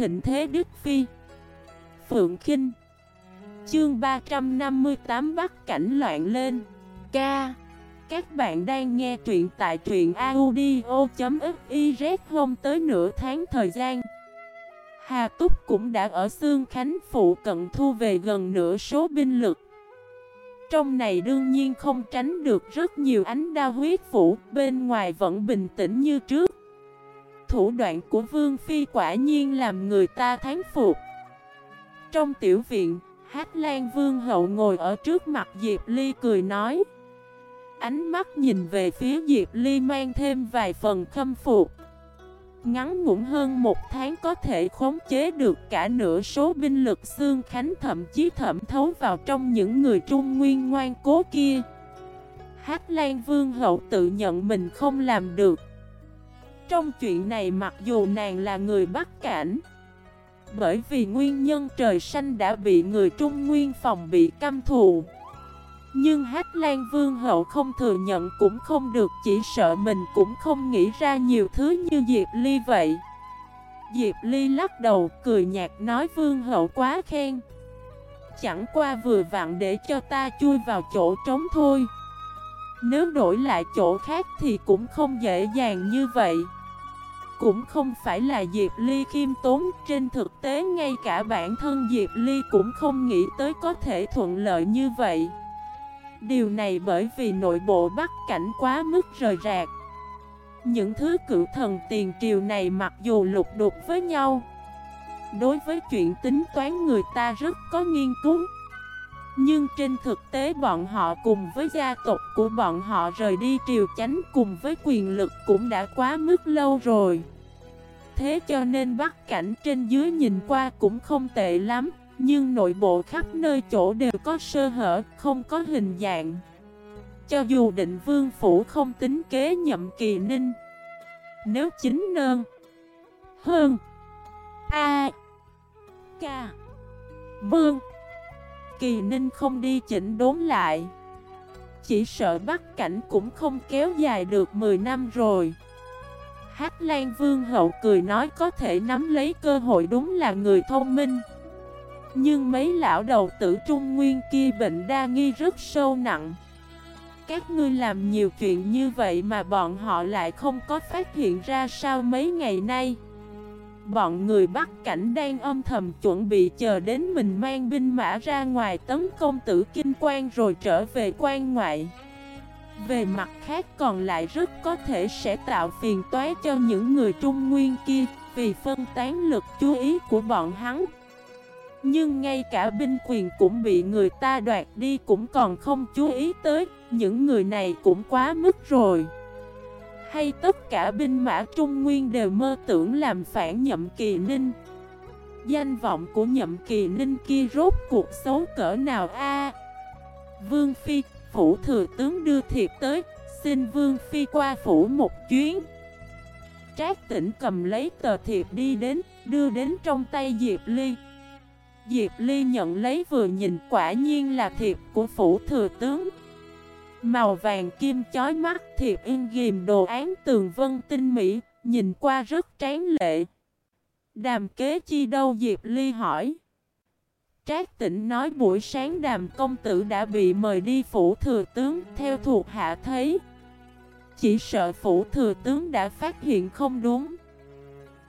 thịnh thế Đức Phi. Phượng Kinh. Chương 358 Bắt cảnh loạn lên. Ca. Các bạn đang nghe truyện tại truyện audio.xyz hôm tới nửa tháng thời gian. Hà Túc cũng đã ở Sương Khánh phụ cận thu về gần nửa số binh lực. Trong này đương nhiên không tránh được rất nhiều ánh đa huyết phủ, Bên ngoài vẫn bình tĩnh như trước. Thủ đoạn của Vương Phi quả nhiên làm người ta thán phục. Trong tiểu viện, Hát Lan Vương Hậu ngồi ở trước mặt Diệp Ly cười nói. Ánh mắt nhìn về phía Diệp Ly mang thêm vài phần khâm phục. Ngắn ngủn hơn một tháng có thể khống chế được cả nửa số binh lực xương khánh thậm chí thẩm thấu vào trong những người trung nguyên ngoan cố kia. Hát Lan Vương Hậu tự nhận mình không làm được. Trong chuyện này mặc dù nàng là người Bắc Cảnh, bởi vì nguyên nhân trời xanh đã bị người Trung Nguyên phòng bị căm thù. Nhưng Hát Lan Vương Hậu không thừa nhận cũng không được, Chỉ sợ mình cũng không nghĩ ra nhiều thứ như Diệp Ly vậy. Diệp Ly lắc đầu, cười nhạt nói, Vương Hậu quá khen. Chẳng qua vừa vặn để cho ta chui vào chỗ trống thôi. Nếu đổi lại chỗ khác thì cũng không dễ dàng như vậy cũng không phải là Diệp Ly khiêm tốn. Trên thực tế, ngay cả bản thân Diệp Ly cũng không nghĩ tới có thể thuận lợi như vậy. Điều này bởi vì nội bộ Bắc cảnh quá mức rời rạc. Những thứ cựu thần tiền triều này mặc dù lục đục với nhau, Đối với chuyện tính toán người ta rất có nghiên cứu nhưng trên thực tế bọn họ cùng với gia tộc của bọn họ rời đi triều chánh cùng với quyền lực cũng đã quá mức lâu rồi. Thế cho nên bắt cảnh trên dưới nhìn qua cũng không tệ lắm Nhưng nội bộ khắp nơi chỗ đều có sơ hở, không có hình dạng. Cho dù định vương phủ không tính kế nhậm kỳ ninh Nếu chính nơn Hơn A Ca Vương Kỳ Ninh không đi chỉnh đốn lại. Chỉ sợ bắt cảnh cũng không kéo dài được 10 năm rồi. Hát Lan Vương Hậu cười nói có thể nắm lấy cơ hội đúng là người thông minh. Nhưng mấy lão đầu tử Trung Nguyên kia bệnh đa nghi rất sâu nặng. Các ngươi làm nhiều chuyện như vậy mà bọn họ lại không có phát hiện ra sao mấy ngày nay. Bọn người Bắc Cảnh đang âm thầm chuẩn bị chờ đến mình mang binh mã ra ngoài tấn công tử kinh quan rồi trở về quan ngoại. Về mặt khác còn lại rất có thể sẽ tạo phiền toái cho những người Trung Nguyên kia Vì phân tán lực chú ý của bọn hắn. Nhưng ngay cả binh quyền cũng bị người ta đoạt đi cũng còn không chú ý tới. Những người này cũng quá mức rồi hay tất cả binh mã Trung Nguyên đều mơ tưởng làm phản nhậm kỳ ninh? Danh vọng của nhậm kỳ ninh kia rốt cuộc xấu cỡ nào a? Vương Phi, phủ thừa tướng đưa thiệp tới Xin Vương Phi qua phủ một chuyến. Trác tỉnh cầm lấy tờ thiệp đi đến Đưa đến trong tay Diệp Ly. Diệp Ly nhận lấy vừa nhìn quả nhiên là thiệp của phủ thừa tướng. Màu vàng kim chói mắt thiệp in ghim đồ án tường vân tinh mỹ, nhìn qua rất tráng lệ. Đàm kế chi đâu Diệp Ly hỏi. Trác tỉnh nói buổi sáng đàm công tử đã bị mời đi phủ thừa tướng theo thuộc hạ thấy. Chỉ sợ phủ thừa tướng đã phát hiện không đúng.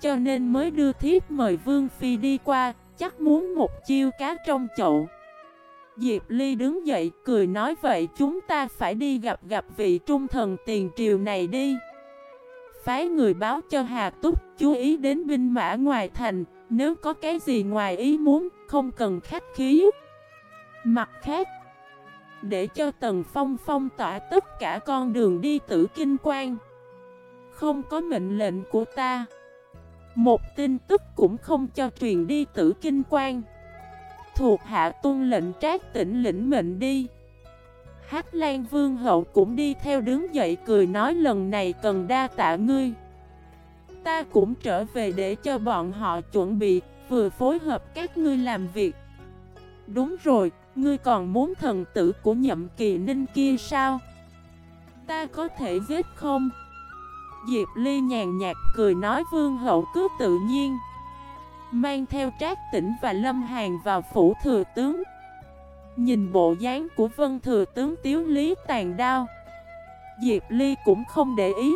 Cho nên mới đưa thiếp mời Vương Phi đi qua, chắc muốn một chiêu cá trong chậu. Diệp Ly đứng dậy, cười nói vậy, chúng ta phải đi gặp gặp vị trung thần tiền triều này đi. Phái người báo cho Hà Túc, chú ý đến binh mã ngoài thành, Nếu có cái gì ngoài ý muốn, không cần khách khí. Mặt khác, Để cho Tần Phong phong tỏa tất cả con đường đi tử kinh quan. Không có mệnh lệnh của ta. Một tin tức cũng không cho truyền đi tử kinh quan. Thuộc hạ tuân lệnh trác tỉnh lĩnh mệnh đi Hát Lan Vương hậu cũng đi theo đứng dậy cười nói lần này cần đa tạ ngươi Ta cũng trở về để cho bọn họ chuẩn bị Vừa phối hợp các ngươi làm việc Đúng rồi, ngươi còn muốn thần tử của nhậm kỳ ninh kia sao? Ta có thể giết không? Diệp Ly nhàn nhạt cười nói vương hậu cứ tự nhiên Mang theo trác tỉnh và lâm hàng vào phủ thừa tướng. Nhìn bộ dáng của vân thừa tướng tiếu lý tàn đao. Diệp Ly cũng không để ý.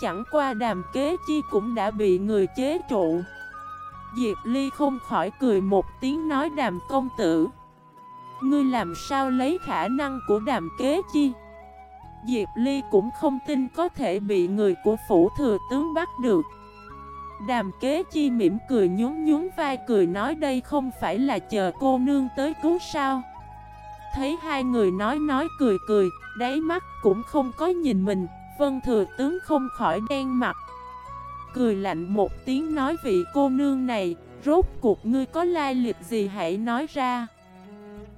Chẳng qua đàm kế chi cũng đã bị người chế trụ. Diệp Ly không khỏi cười một tiếng nói đàm công tử. Ngươi làm sao lấy khả năng của đàm kế chi? Diệp Ly cũng không tin có thể bị người của phủ thừa tướng bắt được. Đàm kế chi mỉm cười nhún nhún vai cười nói đây không phải là chờ cô nương tới cứu sao. Thấy hai người nói nói cười cười, đáy mắt cũng không có nhìn mình Vân thừa tướng không khỏi đen mặt. Cười lạnh một tiếng nói vị cô nương này Rốt cuộc ngươi có lai lịch gì hãy nói ra.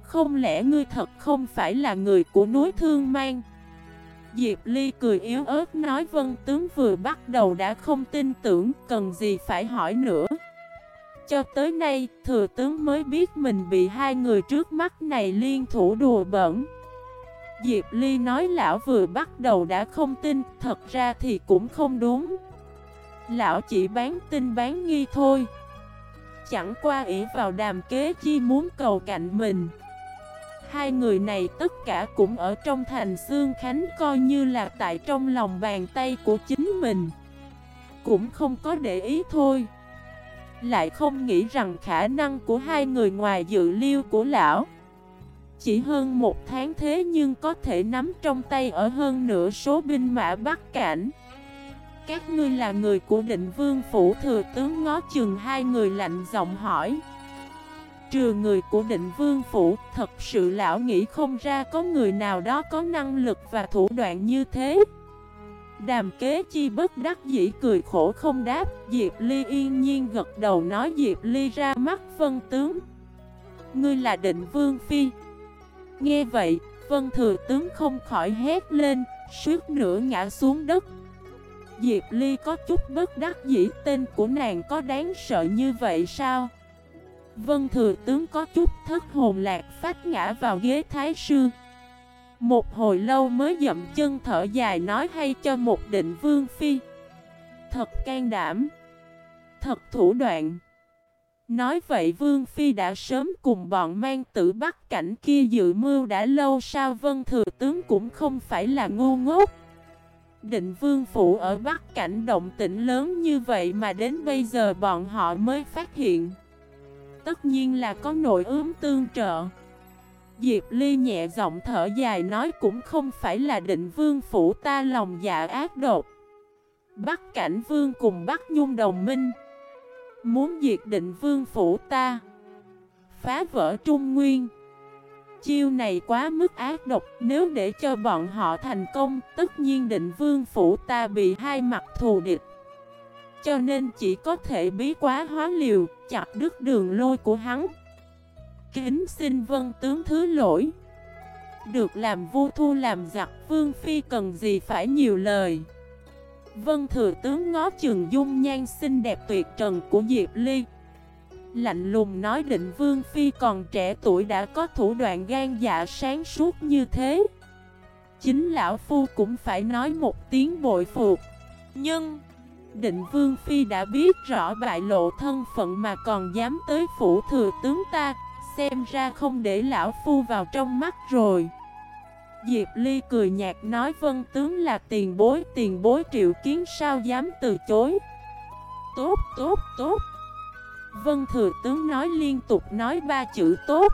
Không lẽ ngươi thật không phải là người của núi Thương Mang? Diệp Ly cười yếu ớt nói, vân tướng vừa bắt đầu đã không tin tưởng, cần gì phải hỏi nữa. Cho tới nay, thừa tướng mới biết mình bị hai người trước mắt này liên thủ đùa bẩn. Diệp Ly nói, lão vừa bắt đầu đã không tin, Thật ra thì cũng không đúng. Lão chỉ bán tin bán nghi thôi. Chẳng qua ỷ vào đàm kế chi muốn cầu cạnh mình. Hai người này tất cả cũng ở trong thành xương Khánh coi như là tại trong lòng bàn tay của chính mình. Cũng không có để ý thôi. Lại không nghĩ rằng khả năng của hai người ngoài dự liêu của lão. Chỉ hơn một tháng thế nhưng có thể nắm trong tay ở hơn nửa số binh mã Bắc Cảnh. Các ngươi là người của định vương phủ thừa tướng ngó chừng hai người lạnh giọng hỏi. Trừ người của định vương phủ, thật sự lão nghĩ không ra có người nào đó có năng lực và thủ đoạn như thế. Đàm kế chi bất đắc dĩ cười khổ không đáp, Diệp Ly yên nhiên gật đầu nói Diệp Ly ra mắt vân tướng. Ngươi là định vương phi. Nghe vậy, vân thừa tướng không khỏi hét lên, suýt nửa ngã xuống đất. Diệp Ly có chút bất đắc dĩ tên của nàng có đáng sợ như vậy sao? Vân thừa tướng có chút thất hồn lạc phát ngã vào ghế thái sư. Một hồi lâu mới dậm chân thở dài nói hay cho một định vương phi. Thật can đảm. Thật thủ đoạn. Nói vậy Vương Phi đã sớm cùng bọn mang tử bắt cảnh kia dự mưu đã lâu sao Vân Thừa Tướng cũng không phải là ngu ngốc. Định Vương Phủ ở Bắc Cảnh động tĩnh lớn như vậy mà đến bây giờ bọn họ mới phát hiện tất nhiên là có nội ướm tương trợ. Diệp Ly nhẹ giọng thở dài nói cũng không phải là định vương phủ ta lòng dạ ác độc. Bắc cảnh vương cùng Bắc Nhung đồng minh. Muốn diệt định vương phủ ta. Phá vỡ Trung Nguyên. Chiêu này quá mức ác độc, Nếu để cho bọn họ thành công, Tất nhiên định vương phủ ta bị hai mặt thù địch cho nên chỉ có thể bí quá hóa liều, chặt đứt đường lôi của hắn. Kính xin vân tướng thứ lỗi. Được làm vua thu làm giặc vương phi cần gì phải nhiều lời. Vân thừa tướng ngó trường dung nhan xinh đẹp tuyệt trần của Diệp Ly. Lạnh lùng nói định vương phi còn trẻ tuổi đã có thủ đoạn gan dạ sáng suốt như thế. Chính lão phu cũng phải nói một tiếng bội phục. Nhưng... Định Vương Phi đã biết rõ bại lộ thân phận mà còn dám tới phủ thừa tướng ta, Xem ra không để lão phu vào trong mắt rồi. Diệp Ly cười nhạt nói, vân tướng là tiền bối Tiền bối triệu kiến sao dám từ chối? Tốt tốt tốt. Vân thừa tướng nói liên tục nói ba chữ tốt.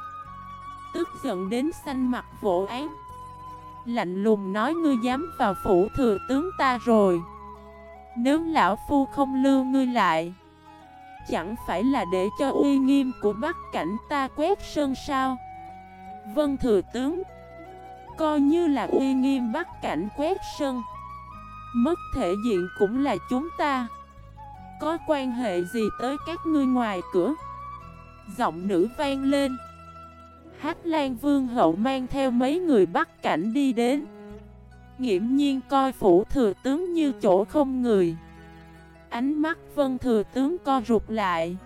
Tức giận đến xanh mặt vỗ án Lạnh lùng nói, ngươi dám vào phủ thừa tướng ta rồi nếu lão phu không lưu ngươi lại, Chẳng phải là để cho uy nghiêm của Bắc cảnh ta quét sơn sao? Vân thừa tướng, Coi như là uy nghiêm Bắc cảnh quét sơn, Mất thể diện cũng là chúng ta. Có quan hệ gì tới các ngươi ngoài cửa? Giọng nữ vang lên. Hát Lan Vương hậu mang theo mấy người Bắc cảnh đi đến. Nghiễm nhiên coi phủ thừa tướng như chỗ không người Ánh mắt vân thừa tướng co rụt lại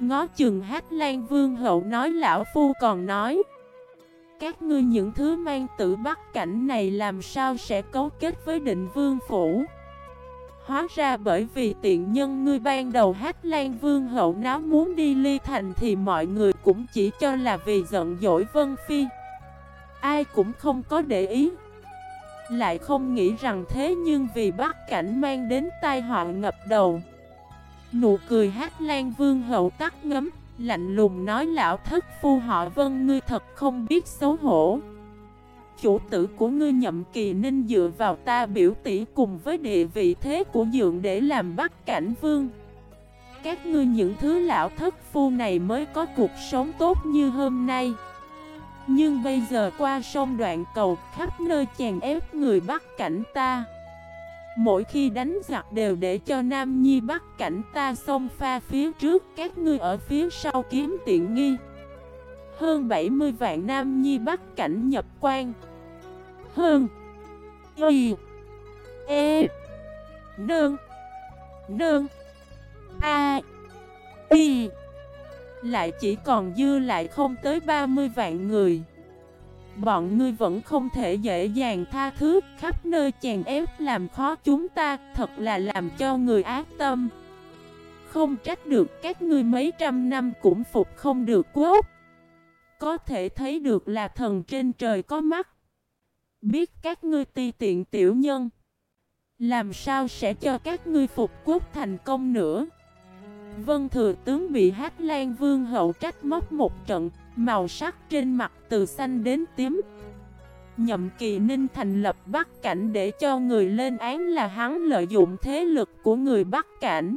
Ngó chừng hát lan vương hậu nói lão phu còn nói Các ngươi những thứ mang tự bắt cảnh này làm sao sẽ cấu kết với định vương phủ Hóa ra bởi vì tiện nhân ngươi ban đầu hát Lan Vương hậu náo muốn đi ly thành thì mọi người cũng chỉ cho là vì giận dỗi Vân Phi. Ai cũng không có để ý. Lại không nghĩ rằng thế nhưng vì bắt cảnh mang đến tai họa ngập đầu. Nụ cười hát Lan Vương hậu tắt ngấm, lạnh lùng nói lão thất phu họ Vân ngươi thật không biết xấu hổ chủ tử của ngươi nhậm kỳ ninh dựa vào ta biểu tỷ cùng với địa vị thế của dượng để làm bắt cảnh vương. Các ngươi những thứ lão thất phu này mới có cuộc sống tốt như hôm nay. Nhưng bây giờ qua sông đoạn cầu, khắp nơi chèn ép người bắt cảnh ta. Mỗi khi đánh giặc đều để cho Nam Nhi bắt cảnh ta xông pha phía trước, Các ngươi ở phía sau kiếm tiện nghi. Hơn 70 vạn Nam Nhi bắt cảnh nhập quan. Hơn. Y. E. Nương. Nương. A. Y. Lại chỉ còn dư lại không tới 30 vạn người. Bọn ngươi vẫn không thể dễ dàng tha thứ, Khắp nơi chèn ép làm khó chúng ta, Thật là làm cho người ác tâm. Không trách được các ngươi mấy trăm năm cũng phục không được quốc. Có thể thấy được là thần trên trời có mắt. Biết các ngươi ti tiện tiểu nhân. Làm sao sẽ cho các ngươi phục quốc thành công nữa? Vân thừa tướng bị Hát Lan Vương hậu trách móc một trận Màu sắc trên mặt từ xanh đến tím. Nhậm kỳ ninh thành lập Bắc Cảnh để cho người lên án là hắn lợi dụng thế lực của người Bắc Cảnh.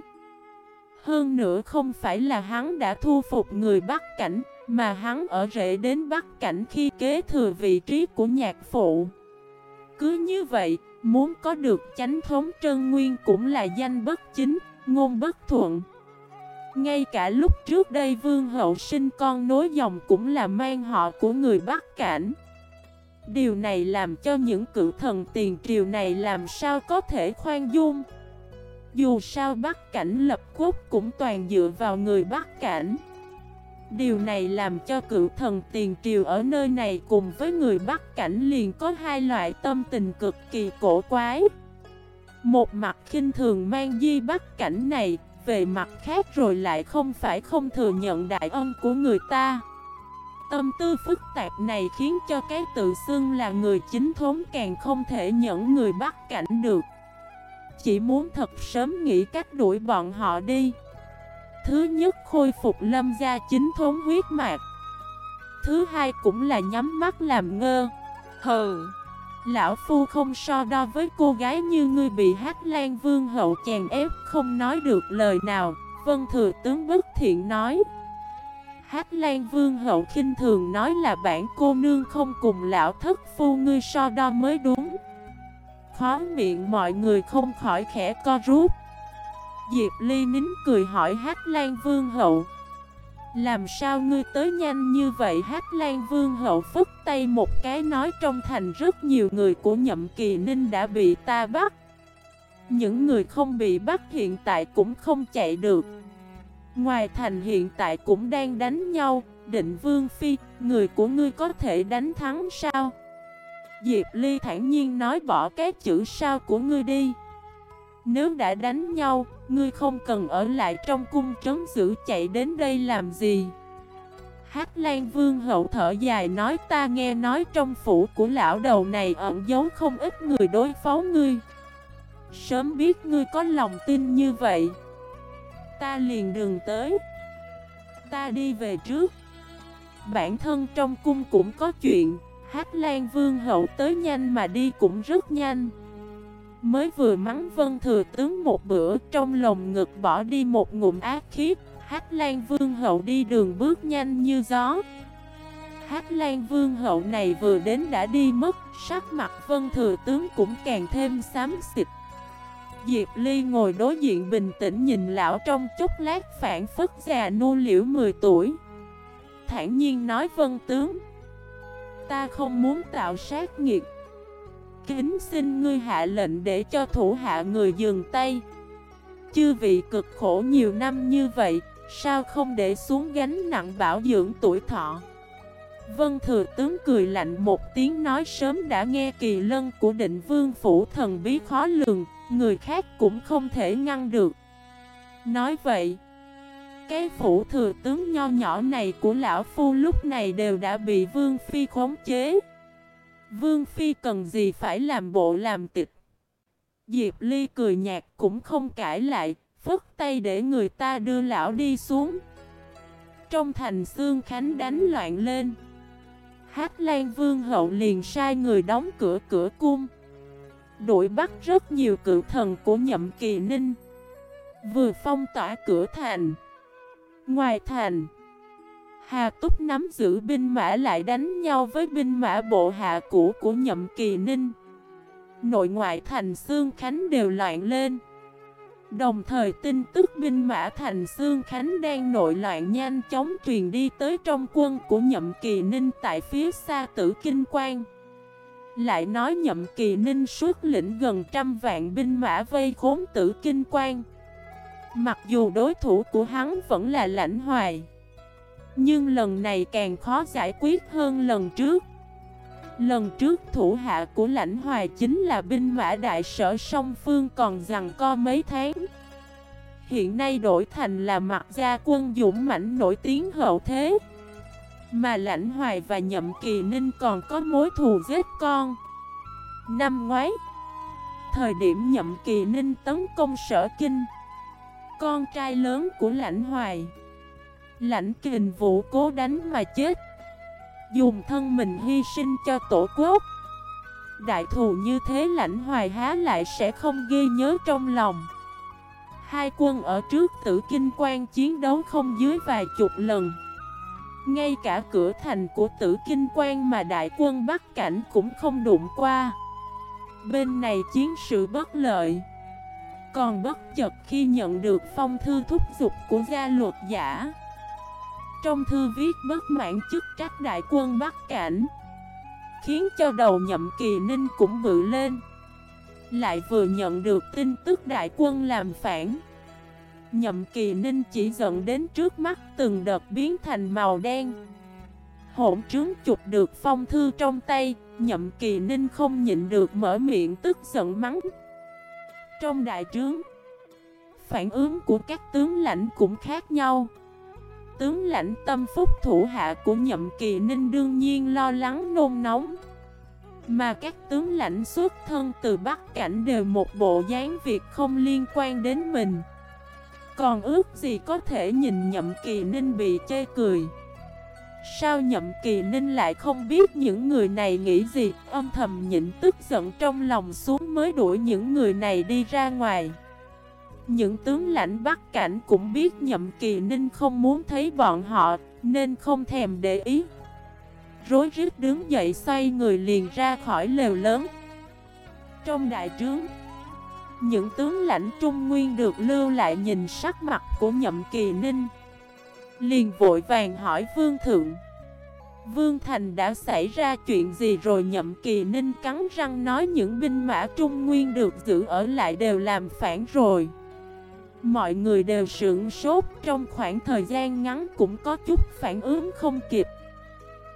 Hơn nữa không phải là hắn đã thu phục người Bắc Cảnh mà hắn ở rễ đến Bắc Cảnh khi kế thừa vị trí của nhạc phụ. Cứ như vậy, muốn có được chánh thống trân nguyên cũng là danh bất chính, ngôn bất thuận. Ngay cả lúc trước đây vương hậu sinh con nối dòng cũng là mang họ của người Bắc Cảnh. Điều này làm cho những cựu thần tiền triều này làm sao có thể khoan dung? Dù sao Bắc Cảnh lập quốc cũng toàn dựa vào người Bắc Cảnh. Điều này làm cho cựu thần tiền triều ở nơi này cùng với người Bắc Cảnh liền có hai loại tâm tình cực kỳ cổ quái. Một mặt khinh thường mang di Bắc Cảnh này, về mặt khác rồi lại không phải không thừa nhận đại ân của người ta. Tâm tư phức tạp này khiến cho cái tự xưng là người chính thống càng không thể nhận người bắt Cảnh được. Chỉ muốn thật sớm nghĩ cách đuổi bọn họ đi. Thứ nhất, khôi phục lâm gia chính thống huyết mạch Thứ hai cũng là nhắm mắt làm ngơ Hờ Lão Phu không so đo với cô gái như ngươi bị hát lan vương hậu chèn ép, không nói được lời nào. Vân thừa tướng bất thiện nói. Hát lan vương hậu khinh thường nói là bản cô nương không cùng lão thất phu, ngươi so đo mới đúng. Khó miệng mọi người không khỏi khẽ co rút. Diệp Ly nín cười hỏi Hát Lan Vương Hậu làm sao ngươi tới nhanh như vậy? Hát Lan Vương Hậu phức tay một cái nói trong thành rất nhiều người của nhậm kỳ ninh đã bị ta bắt. Những người không bị bắt hiện tại cũng không chạy được. Ngoài thành hiện tại cũng đang đánh nhau. Định Vương Phi, người của ngươi có thể đánh thắng sao? Diệp Ly thản nhiên nói bỏ cái chữ sao của ngươi đi nếu đã đánh nhau, ngươi không cần ở lại trong cung trấn giữ chạy đến đây làm gì? Hát Lan Vương hậu thở dài nói ta nghe nói trong phủ của lão đầu này ẩn giấu không ít người đối phó ngươi. Sớm biết ngươi có lòng tin như vậy Ta liền đường tới. Ta đi về trước. Bản thân trong cung cũng có chuyện Hát Lan Vương hậu tới nhanh mà đi cũng rất nhanh. Mới vừa mắng vân thừa tướng một bữa, Trong lồng ngực bỏ đi một ngụm ác khiếp. Hát Lan Vương hậu đi đường bước nhanh như gió. Hát Lan Vương hậu này vừa đến đã đi mất, Sắc mặt vân thừa tướng cũng càng thêm xám xịt. Diệp Ly ngồi đối diện bình tĩnh nhìn lão trong chút lát phản phất già nô liễu 10 tuổi. Thản nhiên nói vân tướng, Ta không muốn tạo sát nghiệt Kính xin ngươi hạ lệnh để cho thủ hạ người dừng tay Chư vị cực khổ nhiều năm như vậy Sao không để xuống gánh nặng bảo dưỡng tuổi thọ Vân Thừa Tướng cười lạnh một tiếng nói sớm đã nghe kỳ lân của định vương phủ thần bí khó lường, người khác cũng không thể ngăn được. Nói vậy, cái phủ thừa tướng nho nhỏ này của lão phu lúc này đều đã bị Vương Phi khống chế. Vương Phi cần gì phải làm bộ làm tịch. Diệp Ly cười nhạt cũng không cãi lại, phất tay để người ta đưa lão đi xuống. Trong thành xương khánh đánh loạn lên. Hát Lan Vương hậu liền sai người đóng cửa cửa cung. Đuổi bắt rất nhiều cự thần của nhậm kỳ ninh. Vừa phong tỏa cửa thành. Ngoài thành. Hà Túc nắm giữ binh mã lại đánh nhau với binh mã bộ hạ cũ của nhậm kỳ ninh. Nội ngoại thành Sương Khánh đều loạn lên. Đồng thời tin tức binh mã thành Sương Khánh đang nội loạn nhanh chóng truyền đi tới trong quân của nhậm kỳ ninh tại phía xa tử kinh quan. Lại nói nhậm kỳ ninh suốt lĩnh gần trăm vạn binh mã vây khốn tử kinh quan. Mặc dù đối thủ của hắn vẫn là lãnh hoài. Nhưng lần này càng khó giải quyết hơn lần trước. Lần trước thủ hạ của lãnh hoài chính là binh mã đại sở song phương còn rằng co mấy tháng. Hiện nay đổi thành là mặt gia quân dũng mãnh nổi tiếng hậu thế. Mà lãnh hoài và nhậm kỳ ninh còn có mối thù giết con. Năm ngoái, Thời điểm nhậm kỳ ninh tấn công sở kinh, Con trai lớn của lãnh hoài Lãnh kình vũ cố đánh mà chết. Dùng thân mình hy sinh cho tổ quốc. Đại thù như thế lãnh hoài há lại sẽ không ghi nhớ trong lòng. Hai quân ở trước tử kinh quan chiến đấu không dưới vài chục lần. Ngay cả cửa thành của tử kinh quan mà đại quân Bắc Cảnh cũng không đụng qua. Bên này chiến sự bất lợi. Còn bất chợt khi nhận được phong thư thúc giục của gia luật giả trong thư viết bất mãn chức trách đại quân Bắc Cảnh, Khiến cho đầu nhậm kỳ ninh cũng bự lên. Lại vừa nhận được tin tức đại quân làm phản, Nhậm kỳ ninh chỉ giận đến trước mắt từng đợt biến thành màu đen. Hỗn trướng chụp được phong thư trong tay, Nhậm kỳ ninh không nhịn được mở miệng tức giận mắng. Trong đại trướng, Phản ứng của các tướng lãnh cũng khác nhau tướng lãnh tâm phúc thủ hạ của nhậm kỳ ninh đương nhiên lo lắng nôn nóng. Mà các tướng lãnh xuất thân từ Bắc Cảnh đều một bộ dáng việc không liên quan đến mình. Còn ước gì có thể nhìn nhậm kỳ ninh bị chê cười. Sao nhậm kỳ ninh lại không biết những người này nghĩ gì? Âm thầm nhịn tức giận trong lòng xuống mới đuổi những người này đi ra ngoài những tướng lãnh Bắc Cảnh cũng biết nhậm kỳ ninh không muốn thấy bọn họ, nên không thèm để ý. Rối rít đứng dậy xoay người liền ra khỏi lều lớn. Trong đại trướng, những tướng lãnh Trung Nguyên được lưu lại nhìn sắc mặt của nhậm kỳ ninh. Liền vội vàng hỏi Vương Thượng. Vương Thành đã xảy ra chuyện gì rồi nhậm kỳ ninh cắn răng nói những binh mã Trung Nguyên được giữ ở lại đều làm phản rồi. Mọi người đều sưởng sốt, trong khoảng thời gian ngắn cũng có chút phản ứng không kịp.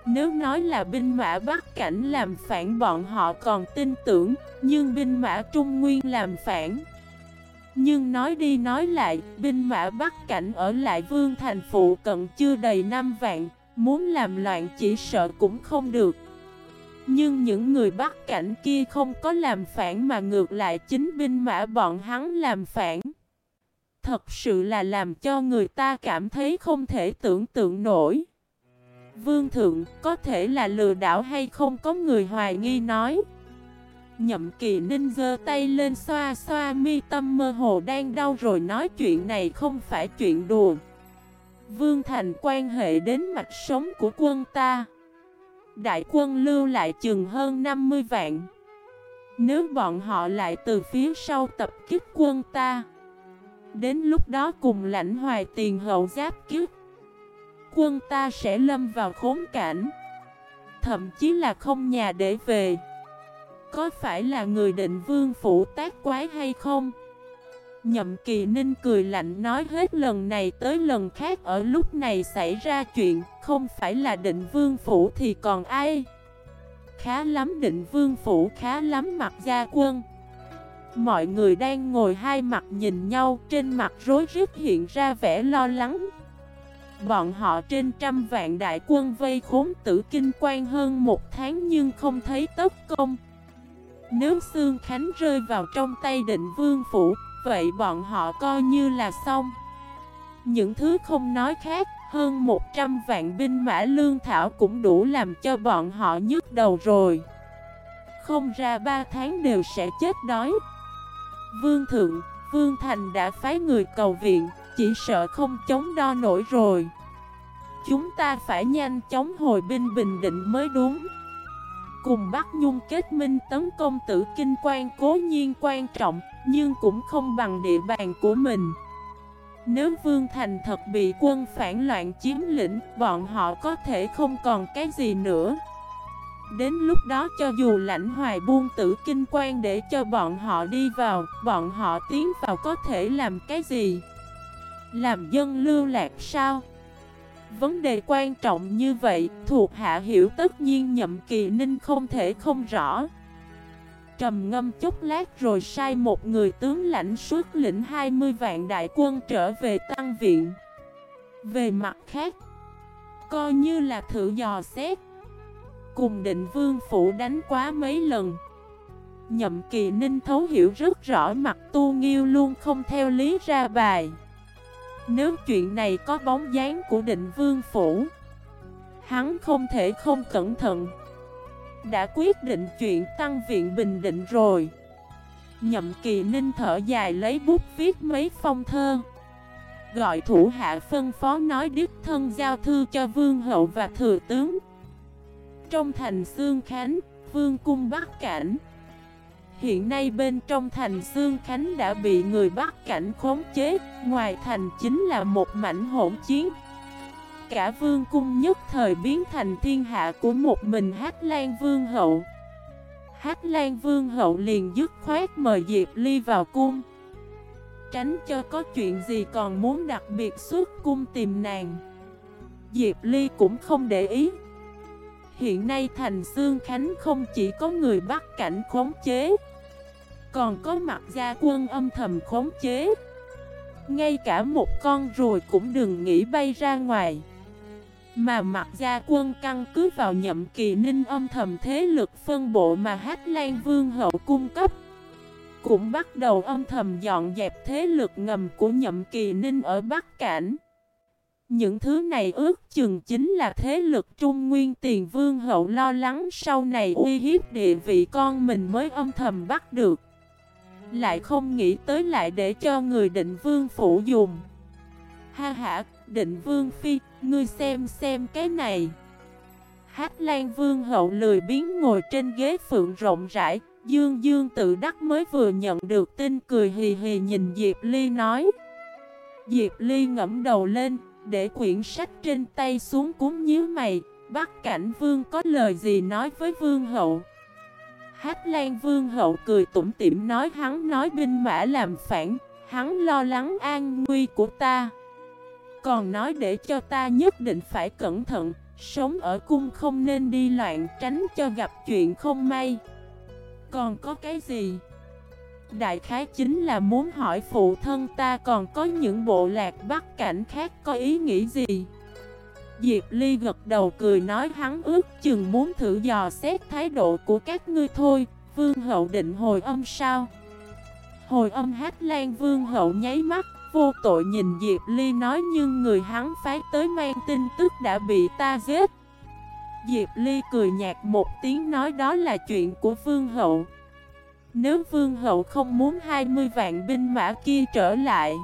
Nếu nói là binh mã Bắc Cảnh làm phản, bọn họ còn tin tưởng, Nhưng binh mã Trung Nguyên làm phản. Nhưng nói đi nói lại, Binh mã Bắc Cảnh ở lại Vương Thành Phụ cận chưa đầy 5 vạn, Muốn làm loạn chỉ sợ cũng không được. Nhưng những người Bắc Cảnh kia không có làm phản mà ngược lại chính binh mã bọn hắn làm phản. Thật sự là làm cho người ta cảm thấy không thể tưởng tượng nổi. Vương thượng, có thể là lừa đảo hay không? Có người hoài nghi nói. Nhậm kỳ ninh giơ tay lên xoa xoa mi tâm mơ hồ đang đau rồi nói chuyện này không phải chuyện đùa. Vương Thành quan hệ đến mạch sống của quân ta. Đại quân lưu lại chừng hơn 50 vạn. Nếu bọn họ lại từ phía sau tập kích quân ta Đến lúc đó cùng lãnh hoài tiền hậu giáp kiếp. Quân ta sẽ lâm vào khốn cảnh. Thậm chí là không nhà để về. Có phải là người định vương phủ tác quái hay không? Nhậm kỳ ninh cười lạnh nói hết lần này tới lần khác ở lúc này xảy ra chuyện, Không phải là định vương phủ thì còn ai? Khá lắm, định vương phủ khá lắm mặt gia quân. Mọi người đang ngồi hai mặt nhìn nhau, Trên mặt rối rít hiện ra vẻ lo lắng. Bọn họ trên trăm vạn đại quân vây khốn tử kinh quan hơn một tháng nhưng không thấy tất công. Nếu xương Khánh rơi vào trong tay định vương phủ, Vậy bọn họ coi như là xong. Những thứ không nói khác, Hơn 100 vạn binh mã lương thảo cũng đủ làm cho bọn họ nhức đầu rồi. Không ra 3 tháng đều sẽ chết đói. Vương Thượng, Vương Thành đã phái người cầu viện Chỉ sợ không chống đo nổi rồi. Chúng ta phải nhanh chóng hồi binh bình định mới đúng. Cùng Bắc Nhung kết minh tấn công tử kinh quan cố nhiên quan trọng Nhưng cũng không bằng địa bàn của mình. Nếu Vương Thành thật bị quân phản loạn chiếm lĩnh Bọn họ có thể không còn cái gì nữa. Đến lúc đó cho dù lãnh hoài buông tử kinh quan để cho bọn họ đi vào Bọn họ tiến vào có thể làm cái gì Làm dân lưu lạc sao Vấn đề quan trọng như vậy, thuộc hạ hiểu tất nhiên nhậm kỳ ninh không thể không rõ. Trầm ngâm chút lát rồi sai một người tướng lãnh xuất lĩnh 20 vạn đại quân trở về tăng viện. Về mặt khác, coi như là thử dò xét. Cùng định vương phủ đánh quá mấy lần. Nhậm kỳ ninh thấu hiểu rất rõ mặt tu nghiêu luôn không theo lý ra bài. Nếu chuyện này có bóng dáng của định vương phủ, Hắn không thể không cẩn thận Đã quyết định chuyện tăng viện bình định rồi Nhậm kỳ ninh thở dài lấy bút viết mấy phong thơ Gọi thủ hạ phân phó nói đích thân giao thư cho vương hậu và thừa tướng trong thành Sương Khánh, vương cung Bắc Cảnh. Hiện nay bên trong thành Sương Khánh đã bị người bắc cảnh khống chế Ngoài thành chính là một mảnh hỗn chiến. Cả vương cung nhất thời biến thành thiên hạ của một mình Hát Lan Vương Hậu. Hát Lan Vương Hậu liền dứt khoát mời Diệp Ly vào cung. Tránh cho có chuyện gì còn muốn đặc biệt xuất cung tìm nàng. Diệp Ly cũng không để ý. Hiện nay thành Sương Khánh không chỉ có người bắt cảnh khống chế, Còn có mặt gia quân âm thầm khống chế. Ngay cả một con ruồi cũng đừng nghĩ bay ra ngoài. Mà mặt gia quân căn cứ vào nhậm kỳ ninh âm thầm thế lực phân bộ mà Hát Lan Vương hậu cung cấp, Cũng bắt đầu âm thầm dọn dẹp thế lực ngầm của nhậm kỳ ninh ở Bắc Cảnh những thứ này ước chừng chính là thế lực Trung Nguyên Tiền Vương hậu lo lắng sau này uy hiếp địa vị con mình mới âm thầm bắt được. Lại không nghĩ tới lại để cho người định vương phủ dùng. Ha ha, định vương phi, ngươi xem xem cái này. Hát Lan Vương hậu lười biến ngồi trên ghế phượng rộng rãi, Dương Dương tự đắc mới vừa nhận được tin cười hì hì nhìn Diệp Ly nói. Diệp Ly ngẫm đầu lên, để quyển sách trên tay xuống cúng nhíu mày. Bắc cảnh vương có lời gì nói với vương hậu? Hát lan vương hậu cười tủm tỉm nói hắn nói binh mã làm phản, Hắn lo lắng an nguy của ta. Còn nói để cho ta nhất định phải cẩn thận, Sống ở cung không nên đi loạn tránh cho gặp chuyện không may. Còn có cái gì? Đại khái chính là muốn hỏi phụ thân ta còn có những bộ lạc bắt cảnh khác có ý nghĩ gì? Diệp Ly gật đầu cười nói hắn ước chừng muốn thử dò xét thái độ của các ngươi thôi, Vương hậu định hồi âm sao? Hồi âm hát lan vương hậu nháy mắt, Vô tội nhìn Diệp Ly nói nhưng người hắn phái tới mang tin tức đã bị ta giết. Diệp Ly cười nhạt một tiếng nói đó là chuyện của vương hậu nếu vương hậu không muốn 20 vạn binh mã kia trở lại,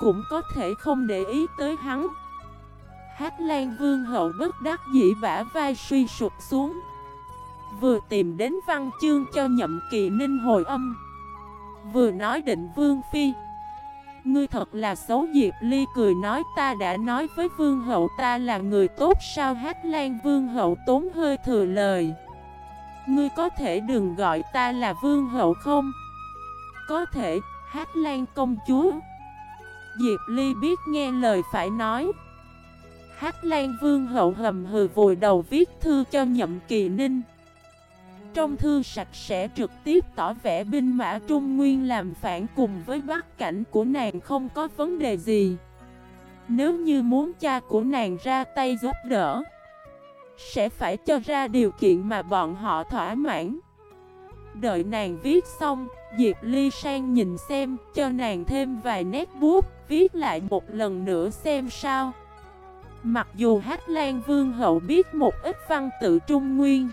Cũng có thể không để ý tới hắn. Hát lan vương hậu bất đắc dĩ bả vai suy sụp xuống, Vừa tìm đến văn chương cho nhậm kỳ ninh hồi âm, Vừa nói định vương phi, Ngươi thật là xấu Diệp Ly cười nói ta đã nói với vương hậu ta là người tốt sao? Hát lan vương hậu tốn hơi thừa lời. Ngươi có thể đừng gọi ta là vương hậu không? Có thể, Hát Lan công chúa. Diệp Ly biết nghe lời phải nói. Hát Lan Vương hậu hầm hừ vùi đầu viết thư cho nhậm kỳ ninh. Trong thư sạch sẽ trực tiếp tỏ vẻ binh mã Trung Nguyên làm phản cùng với bác cảnh của nàng không có vấn đề gì. Nếu như muốn cha của nàng ra tay giúp đỡ sẽ phải cho ra điều kiện mà bọn họ thỏa mãn Đợi nàng viết xong, Diệp Ly sang nhìn xem, cho nàng thêm vài nét bút, viết lại một lần nữa xem sao. Mặc dù Hát Lan Vương Hậu biết một ít văn tự Trung Nguyên,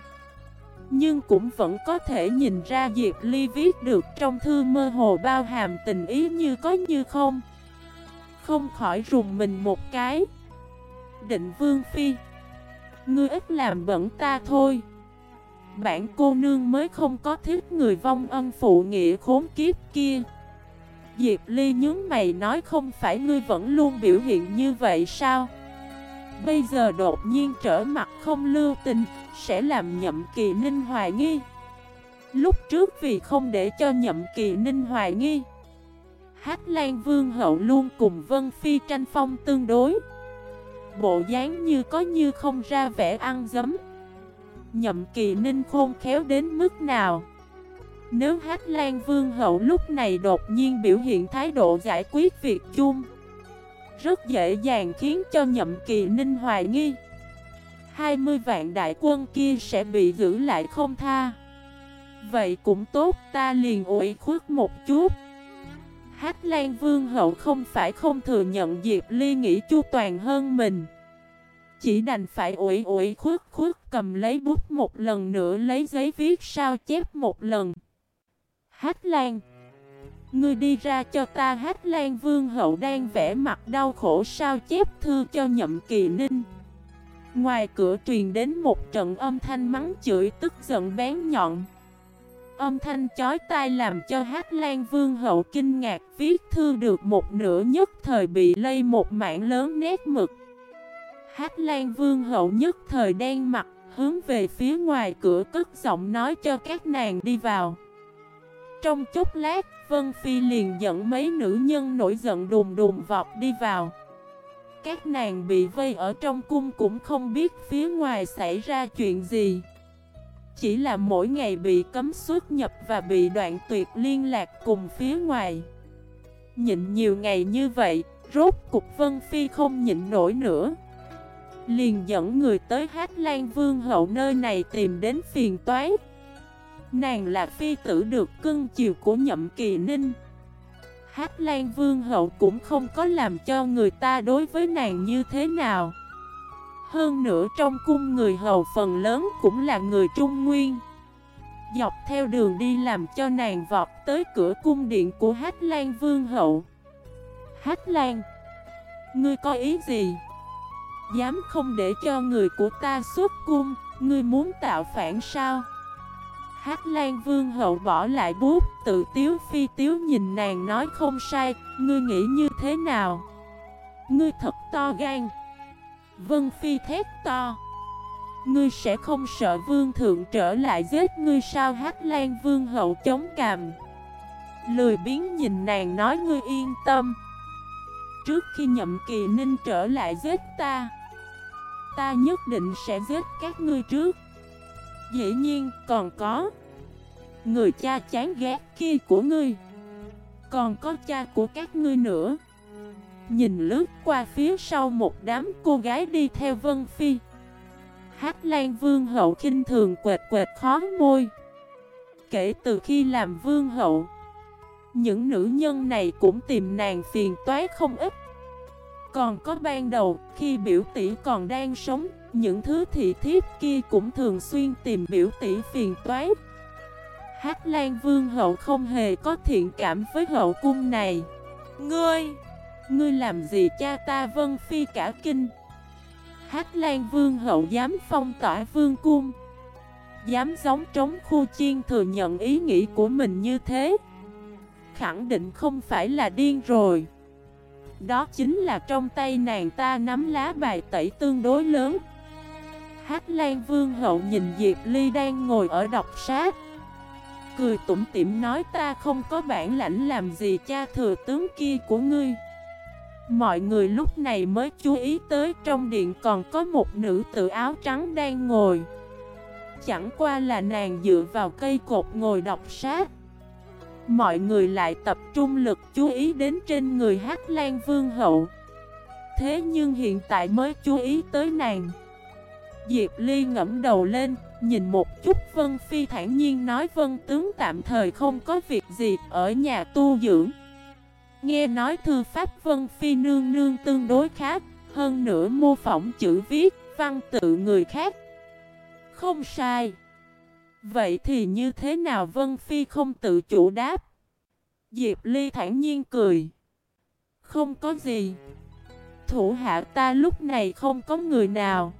nhưng cũng vẫn có thể nhìn ra Diệp Ly viết được trong thư mơ hồ bao hàm tình ý như có như không. Không khỏi rùng mình một cái. Định Vương Phi, ngươi ít làm bẩn ta thôi. Bản cô nương mới không có thích người vong ân phụ nghĩa khốn kiếp kia. Diệp Ly nhướng mày nói không phải ngươi vẫn luôn biểu hiện như vậy sao? Bây giờ đột nhiên trở mặt không lưu tình, Sẽ làm nhậm kỳ ninh hoài nghi. Lúc trước vì không để cho nhậm kỳ ninh hoài nghi. Hát Lan Vương hậu luôn cùng Vân Phi tranh phong tương đối. Bộ dáng như có như không ra vẻ ăn dấm. Nhậm kỳ ninh khôn khéo đến mức nào? Nếu Hát Lan Vương hậu lúc này đột nhiên biểu hiện thái độ giải quyết việc chung, Rất dễ dàng khiến cho nhậm kỳ ninh hoài nghi. 20 vạn đại quân kia sẽ bị giữ lại không tha. Vậy cũng tốt, ta liền ủi khuất một chút. Hát Lan Vương hậu không phải không thừa nhận Diệp Ly nghĩ chu toàn hơn mình chỉ đành phải ủi ủi khuất khuất cầm lấy bút một lần nữa lấy giấy viết sao chép một lần. Hát Lan, Ngươi đi ra cho ta Hát Lan Vương hậu đang vẽ mặt đau khổ sao chép thư cho nhậm kỳ ninh. Ngoài cửa truyền đến một trận âm thanh mắng chửi tức giận bén nhọn. Âm thanh chói tai làm cho Hát Lan Vương hậu kinh ngạc viết thư được một nửa nhất thời bị lây một mảng lớn nét mực. Hát Lan Vương hậu nhất thời đen mặt, hướng về phía ngoài cửa cất giọng nói cho các nàng đi vào. Trong chốc lát, Vân Phi liền dẫn mấy nữ nhân nổi giận đùm đùm vọt đi vào. Các nàng bị vây ở trong cung cũng không biết phía ngoài xảy ra chuyện gì. Chỉ là mỗi ngày bị cấm xuất nhập và bị đoạn tuyệt liên lạc cùng phía ngoài. Nhịn nhiều ngày như vậy, rốt cục Vân Phi không nhịn nổi nữa. Liền dẫn người tới Hát Lan Vương hậu nơi này tìm đến phiền toái Nàng là phi tử được cưng chiều của nhậm kỳ ninh Hát Lan Vương hậu cũng không có làm cho người ta đối với nàng như thế nào hơn nữa trong cung người hầu phần lớn cũng là người Trung Nguyên. Dọc theo đường đi làm cho nàng vọt tới cửa cung điện của Hát Lan Vương hậu. Hát Lan, Ngươi có ý gì? Dám không để cho người của ta xuất cung, Ngươi muốn tạo phản sao? Hát Lan Vương hậu bỏ lại bút, Tự tiếu phi tiếu nhìn nàng nói không sai, Ngươi nghĩ như thế nào? Ngươi thật to gan. Vân Phi thét to. Ngươi sẽ không sợ vương thượng trở lại giết ngươi sao? Hát Lan Vương hậu chống cằm. Lười biến nhìn nàng nói ngươi yên tâm. Trước khi nhậm kỳ ninh trở lại giết ta Ta nhất định sẽ giết các ngươi trước. Dĩ nhiên còn có Người cha chán ghét kia của ngươi, Còn có cha của các ngươi nữa. Nhìn lướt qua phía sau một đám cô gái đi theo Vân Phi Hát Lan Vương hậu khinh thường quệt quệt khó môi Kể từ khi làm Vương hậu Những nữ nhân này cũng tìm nàng phiền toái không ít còn có ban đầu, khi biểu tỷ còn đang sống, những thứ thị thiếp kia cũng thường xuyên tìm biểu tỷ phiền toái. Hát Lan Vương hậu không hề có thiện cảm với hậu cung này. Ngươi, ngươi làm gì cha ta Vân Phi cả kinh? Hát Lan Vương hậu dám phong tỏa vương cung. Dám giống trống khu chiên thừa nhận ý nghĩ của mình như thế. Khẳng định không phải là điên rồi. Đó chính là trong tay nàng ta nắm lá bài tẩy tương đối lớn Hát Lan Vương hậu nhìn Diệp Ly đang ngồi ở đọc sát Cười tủm tỉm nói, ta không có bản lãnh làm gì cha thừa tướng kia của ngươi Mọi người lúc này mới chú ý tới trong điện còn có một nữ tử áo trắng đang ngồi. Chẳng qua là nàng dựa vào cây cột ngồi đọc sát Mọi người lại tập trung lực chú ý đến trên người Hát Lan Vương Hậu. Thế nhưng hiện tại mới chú ý tới nàng. Diệp Ly ngẫm đầu lên, Nhìn một chút Vân Phi thản nhiên nói, Vân tướng tạm thời không có việc gì ở nhà tu dưỡng. Nghe nói thư pháp Vân Phi nương nương tương đối khác, Hơn nữa mô phỏng chữ viết, văn tự người khác. Không sai. Vậy thì như thế nào Vân Phi không tự chủ đáp? Diệp Ly thản nhiên cười. Không có gì. Thủ hạ ta lúc này không có người nào.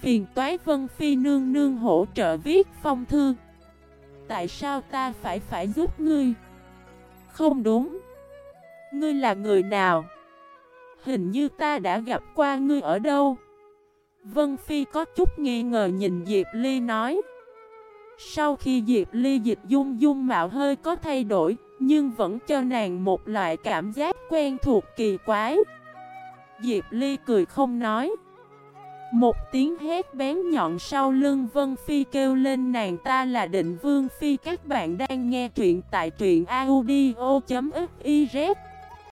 Phiền toái Vân Phi nương nương hỗ trợ viết phong thư. Tại sao ta phải phải giúp ngươi? Không đúng. Ngươi là người nào? Hình như ta đã gặp qua ngươi ở đâu? Vân Phi có chút nghi ngờ nhìn Diệp Ly nói. Sau khi Diệp Ly dịch dung dung mạo hơi có thay đổi, Nhưng vẫn cho nàng một loại cảm giác quen thuộc kỳ quái. Diệp Ly cười không nói. Một tiếng hét bén nhọn sau lưng Vân Phi kêu lên nàng ta là định Vương Phi. Các bạn đang nghe truyện tại truyện audio.fif